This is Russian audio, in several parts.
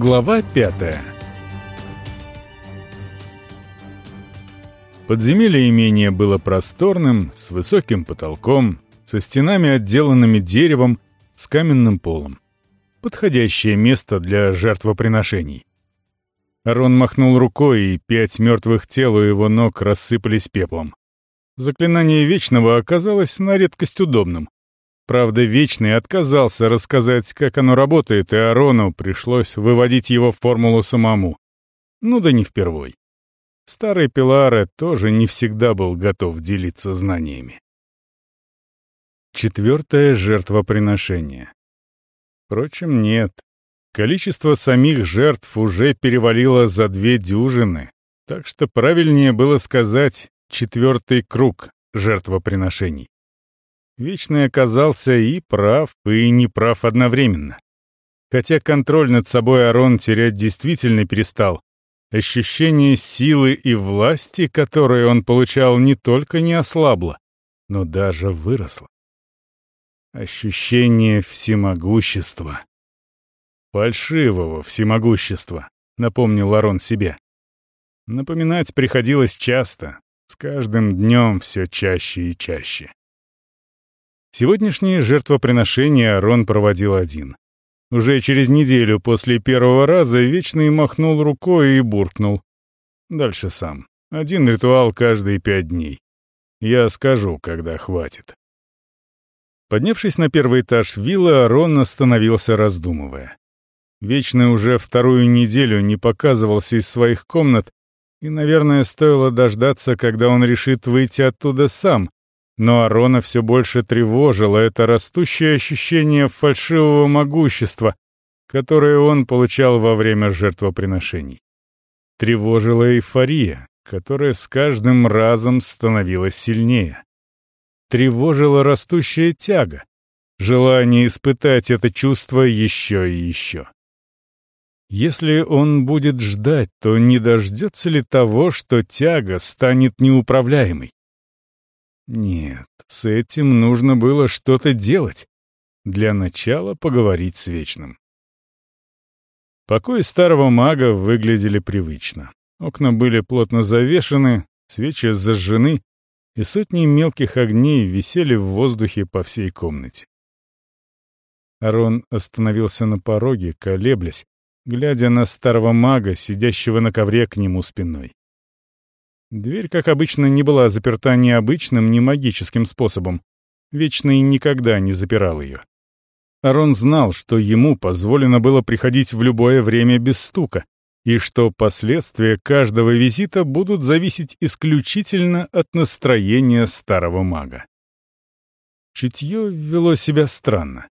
Глава пятая Подземелье имения было просторным, с высоким потолком, со стенами, отделанными деревом, с каменным полом. Подходящее место для жертвоприношений. Арон махнул рукой, и пять мертвых тел у его ног рассыпались пеплом. Заклинание Вечного оказалось на редкость удобным. Правда, Вечный отказался рассказать, как оно работает, и Арону пришлось выводить его формулу самому. Ну да не впервой. Старый Пиларе тоже не всегда был готов делиться знаниями. Четвертое жертвоприношение. Впрочем, нет. Количество самих жертв уже перевалило за две дюжины, так что правильнее было сказать «четвертый круг жертвоприношений». Вечный оказался и прав, и неправ одновременно. Хотя контроль над собой Арон терять действительно перестал, ощущение силы и власти, которые он получал, не только не ослабло, но даже выросло. Ощущение всемогущества. Фальшивого всемогущества, напомнил Арон себе. Напоминать приходилось часто, с каждым днем все чаще и чаще. Сегодняшнее жертвоприношение Арон проводил один. Уже через неделю после первого раза Вечный махнул рукой и буркнул. Дальше сам. Один ритуал каждые пять дней. Я скажу, когда хватит. Поднявшись на первый этаж виллы, Арон остановился, раздумывая. Вечный уже вторую неделю не показывался из своих комнат, и, наверное, стоило дождаться, когда он решит выйти оттуда сам, но Арона все больше тревожило это растущее ощущение фальшивого могущества, которое он получал во время жертвоприношений. Тревожила эйфория, которая с каждым разом становилась сильнее. Тревожила растущая тяга, желание испытать это чувство еще и еще. Если он будет ждать, то не дождется ли того, что тяга станет неуправляемой? Нет, с этим нужно было что-то делать. Для начала поговорить с Вечным. Покои старого мага выглядели привычно. Окна были плотно завешены, свечи зажжены, и сотни мелких огней висели в воздухе по всей комнате. Арон остановился на пороге, колеблясь, глядя на старого мага, сидящего на ковре к нему спиной. Дверь, как обычно, не была заперта ни обычным, ни магическим способом. Вечный никогда не запирал ее. Арон знал, что ему позволено было приходить в любое время без стука, и что последствия каждого визита будут зависеть исключительно от настроения старого мага. Чутье вело себя странно.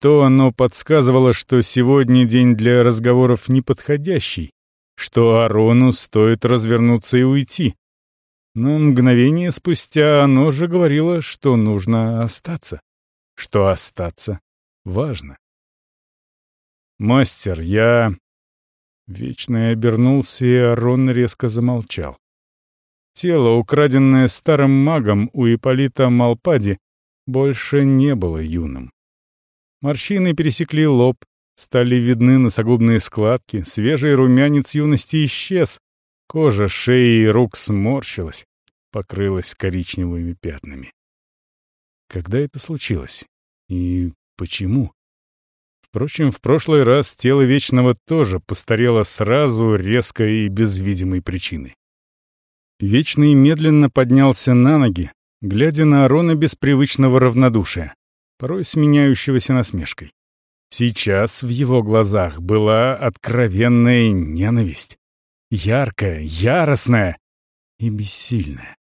То оно подсказывало, что сегодня день для разговоров неподходящий, что Арону стоит развернуться и уйти. Но мгновение спустя оно же говорило, что нужно остаться, что остаться важно. «Мастер, я...» Вечный обернулся, и Арон резко замолчал. Тело, украденное старым магом у Ипполита Малпади, больше не было юным. Морщины пересекли лоб, Стали видны носогубные складки, свежий румянец юности исчез, кожа шеи и рук сморщилась, покрылась коричневыми пятнами. Когда это случилось? И почему? Впрочем, в прошлый раз тело Вечного тоже постарело сразу, резко и без видимой причины. Вечный медленно поднялся на ноги, глядя на Арона без привычного равнодушия, порой сменяющегося насмешкой. Сейчас в его глазах была откровенная ненависть. Яркая, яростная и бессильная.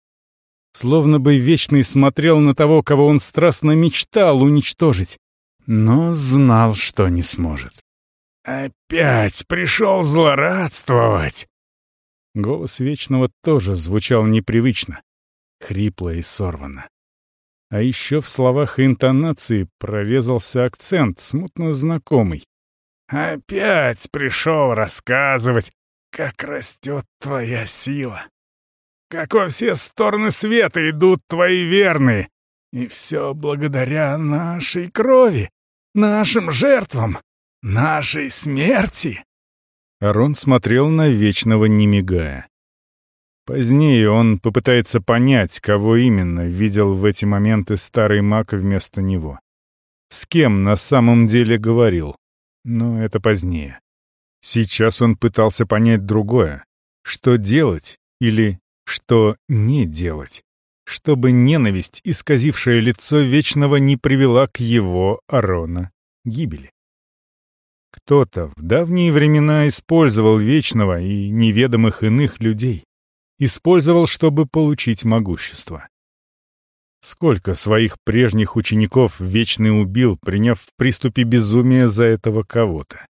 Словно бы Вечный смотрел на того, кого он страстно мечтал уничтожить, но знал, что не сможет. «Опять пришел злорадствовать!» Голос Вечного тоже звучал непривычно, хрипло и сорвано. А еще в словах и интонации прорезался акцент, смутно знакомый. «Опять пришел рассказывать, как растет твоя сила, как во все стороны света идут твои верные, и все благодаря нашей крови, нашим жертвам, нашей смерти». Арон смотрел на Вечного, не мигая. Позднее он попытается понять, кого именно видел в эти моменты старый маг вместо него. С кем на самом деле говорил. Но это позднее. Сейчас он пытался понять другое. Что делать или что не делать, чтобы ненависть, исказившая лицо Вечного, не привела к его, Арона, гибели. Кто-то в давние времена использовал Вечного и неведомых иных людей. Использовал, чтобы получить могущество. Сколько своих прежних учеников Вечный убил, приняв в приступе безумия за этого кого-то.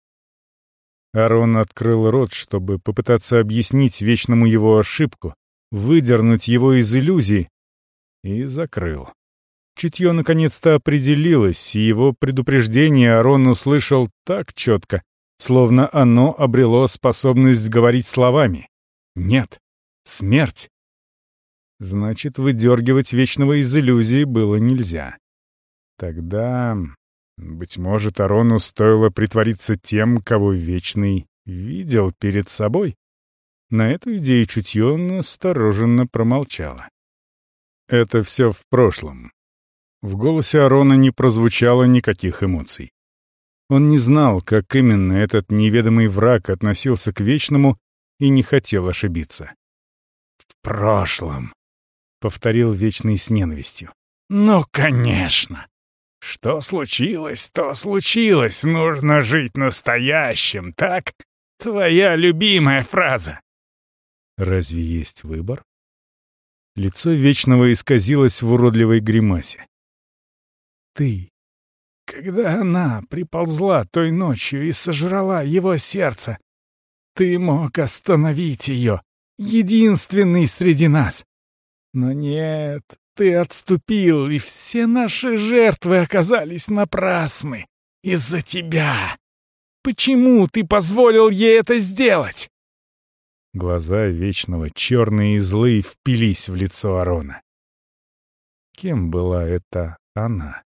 Арон открыл рот, чтобы попытаться объяснить Вечному его ошибку, выдернуть его из иллюзий, и закрыл. Чутье наконец-то определилось, и его предупреждение Арон услышал так четко, словно оно обрело способность говорить словами. «Нет, смерть!» Значит, выдергивать Вечного из иллюзии было нельзя. Тогда, быть может, Арону стоило притвориться тем, кого Вечный видел перед собой? На эту идею чутье настороженно промолчало. Это все в прошлом. В голосе Арона не прозвучало никаких эмоций. Он не знал, как именно этот неведомый враг относился к Вечному и не хотел ошибиться. «В прошлом», — повторил Вечный с ненавистью. «Ну, конечно! Что случилось, то случилось. Нужно жить настоящим, так? Твоя любимая фраза». Разве есть выбор? Лицо Вечного исказилось в уродливой гримасе. «Ты, когда она приползла той ночью и сожрала его сердце, ты мог остановить ее, единственный среди нас. Но нет, ты отступил, и все наши жертвы оказались напрасны. Из-за тебя. Почему ты позволил ей это сделать?» Глаза Вечного, черные и злые, впились в лицо Арона. Кем была эта она?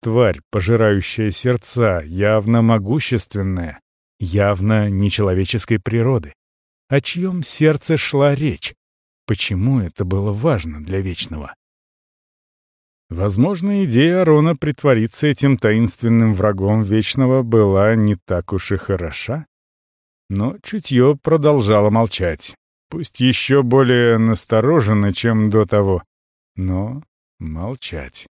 Тварь, пожирающая сердца, явно могущественная, явно нечеловеческой природы. О чьем сердце шла речь? Почему это было важно для Вечного? Возможно, идея Арона притвориться этим таинственным врагом Вечного была не так уж и хороша. Но чутье продолжало молчать, пусть еще более настороженно, чем до того, но молчать.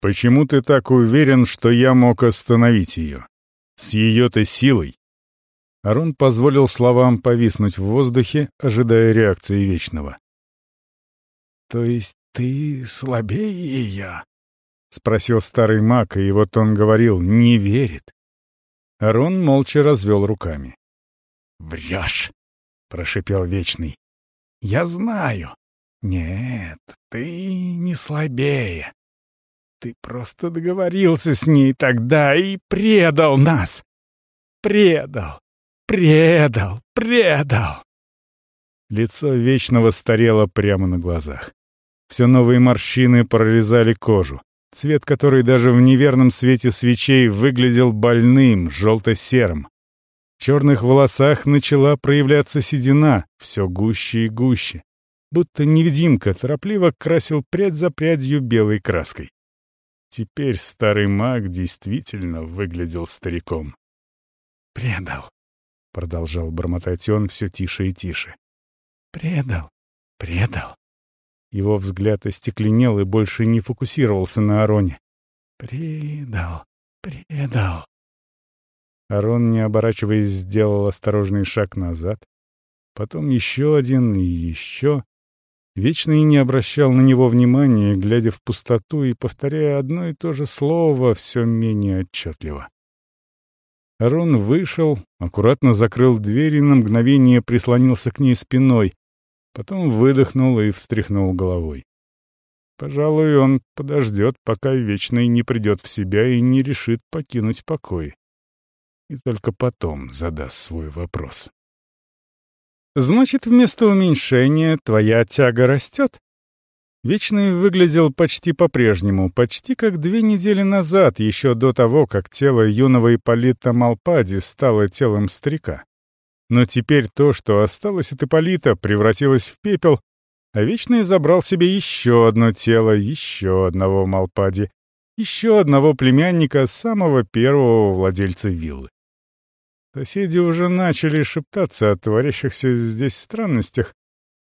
«Почему ты так уверен, что я мог остановить ее? С ее-то силой?» Арон позволил словам повиснуть в воздухе, ожидая реакции Вечного. «То есть ты слабее ее?» — спросил старый маг, и вот он говорил «не верит». Арон молча развел руками. «Врешь!» — прошипел Вечный. «Я знаю. Нет, ты не слабее. Ты просто договорился с ней тогда и предал нас. Предал. Предал, предал!» Лицо Вечного старело прямо на глазах. Все новые морщины прорезали кожу, цвет которой даже в неверном свете свечей выглядел больным, желто-серым. В черных волосах начала проявляться седина, все гуще и гуще, будто невидимка торопливо красил прядь за прядью белой краской. Теперь старый маг действительно выглядел стариком. «Предал», — продолжал бормотать он все тише и тише. «Предал, предал». Его взгляд остекленел и больше не фокусировался на Ароне. «Предал, предал». Арон, не оборачиваясь, сделал осторожный шаг назад. Потом еще один и еще. Вечный не обращал на него внимания, глядя в пустоту и повторяя одно и то же слово все менее отчетливо. Арон вышел, аккуратно закрыл дверь и на мгновение прислонился к ней спиной, потом выдохнул и встряхнул головой. Пожалуй, он подождет, пока Вечный не придет в себя и не решит покинуть покой. И только потом задаст свой вопрос. «Значит, вместо уменьшения твоя тяга растет?» Вечный выглядел почти по-прежнему, почти как две недели назад, еще до того, как тело юного Ипполита Малпади стало телом старика. Но теперь то, что осталось от Ипполита, превратилось в пепел, а Вечный забрал себе еще одно тело, еще одного Малпади, еще одного племянника самого первого владельца виллы. Соседи уже начали шептаться о творящихся здесь странностях,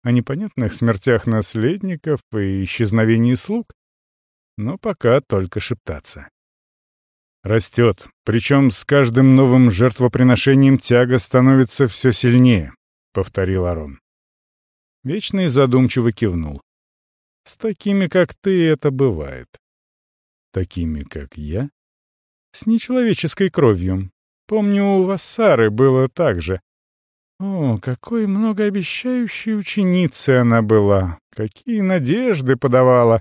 о непонятных смертях наследников и исчезновении слуг, но пока только шептаться. Растет, причем с каждым новым жертвоприношением тяга становится все сильнее, — повторил Арон. Вечный задумчиво кивнул. С такими, как ты, это бывает. Такими, как я? С нечеловеческой кровью. Помню, у вас Сары было так же. О, какой многообещающей ученицей она была! Какие надежды подавала!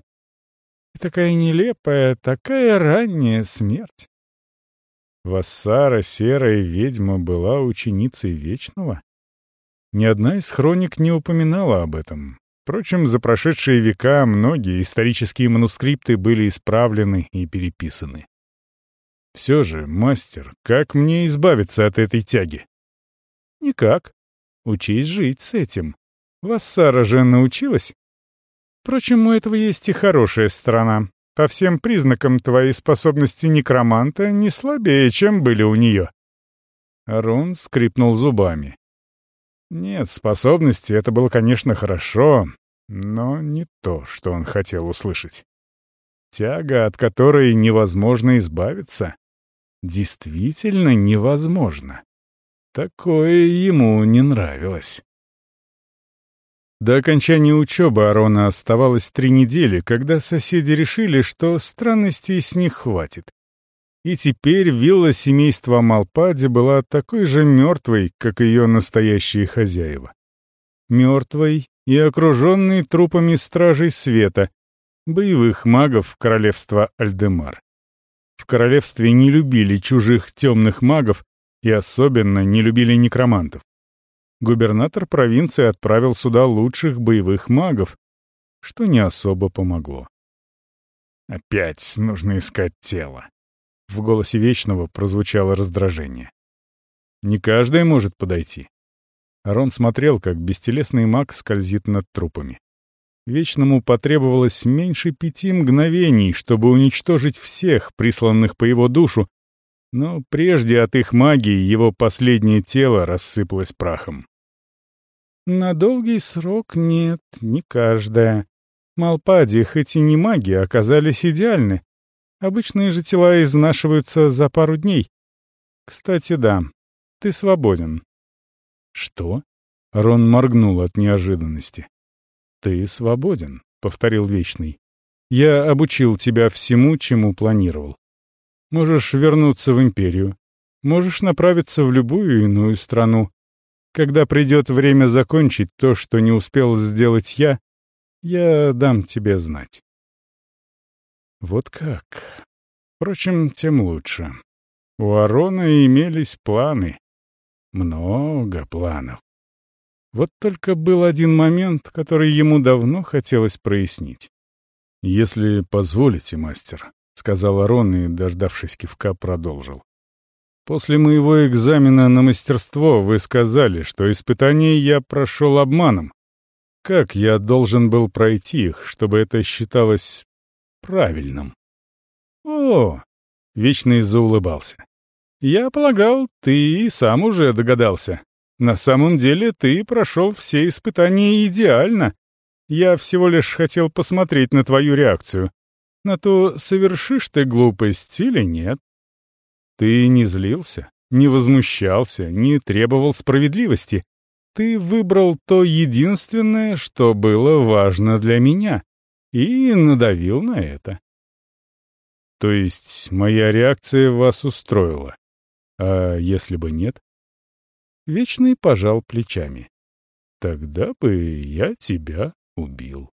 И такая нелепая, такая ранняя смерть. Вассара, серая ведьма, была ученицей Вечного? Ни одна из хроник не упоминала об этом. Впрочем, за прошедшие века многие исторические манускрипты были исправлены и переписаны. Все же, мастер, как мне избавиться от этой тяги? Никак. Учись жить с этим. Вассара же научилась. Впрочем, у этого есть и хорошая сторона. По всем признакам твои способности некроманта не слабее, чем были у нее. Арон скрипнул зубами. Нет, способности — это было, конечно, хорошо, но не то, что он хотел услышать. Тяга, от которой невозможно избавиться, действительно невозможно. Такое ему не нравилось. До окончания учебы Арона оставалось три недели, когда соседи решили, что странностей с них хватит. И теперь вилла семейства Малпади была такой же мертвой, как ее настоящие хозяева. Мертвой и окруженной трупами стражей света, боевых магов королевства Альдемар. В королевстве не любили чужих темных магов и особенно не любили некромантов губернатор провинции отправил сюда лучших боевых магов, что не особо помогло. «Опять нужно искать тело». В голосе Вечного прозвучало раздражение. «Не каждый может подойти». Арон смотрел, как бестелесный маг скользит над трупами. Вечному потребовалось меньше пяти мгновений, чтобы уничтожить всех, присланных по его душу, но прежде от их магии его последнее тело рассыпалось прахом. На долгий срок нет, не каждая. Малпади, хоть и не маги, оказались идеальны. Обычные же тела изнашиваются за пару дней. Кстати, да, ты свободен. Что? Рон моргнул от неожиданности. Ты свободен, повторил Вечный. Я обучил тебя всему, чему планировал. Можешь вернуться в Империю. Можешь направиться в любую иную страну. Когда придет время закончить то, что не успел сделать я, я дам тебе знать. Вот как. Впрочем, тем лучше. У Арона имелись планы. Много планов. Вот только был один момент, который ему давно хотелось прояснить. «Если позволите, мастер», — сказал Арон и, дождавшись кивка, продолжил. После моего экзамена на мастерство вы сказали, что испытания я прошел обманом. Как я должен был пройти их, чтобы это считалось правильным? О, Вечный заулыбался. Я полагал, ты и сам уже догадался. На самом деле ты прошел все испытания идеально. Я всего лишь хотел посмотреть на твою реакцию. На то, совершишь ты глупость или нет. Ты не злился, не возмущался, не требовал справедливости. Ты выбрал то единственное, что было важно для меня, и надавил на это. То есть моя реакция вас устроила. А если бы нет? Вечный пожал плечами. Тогда бы я тебя убил.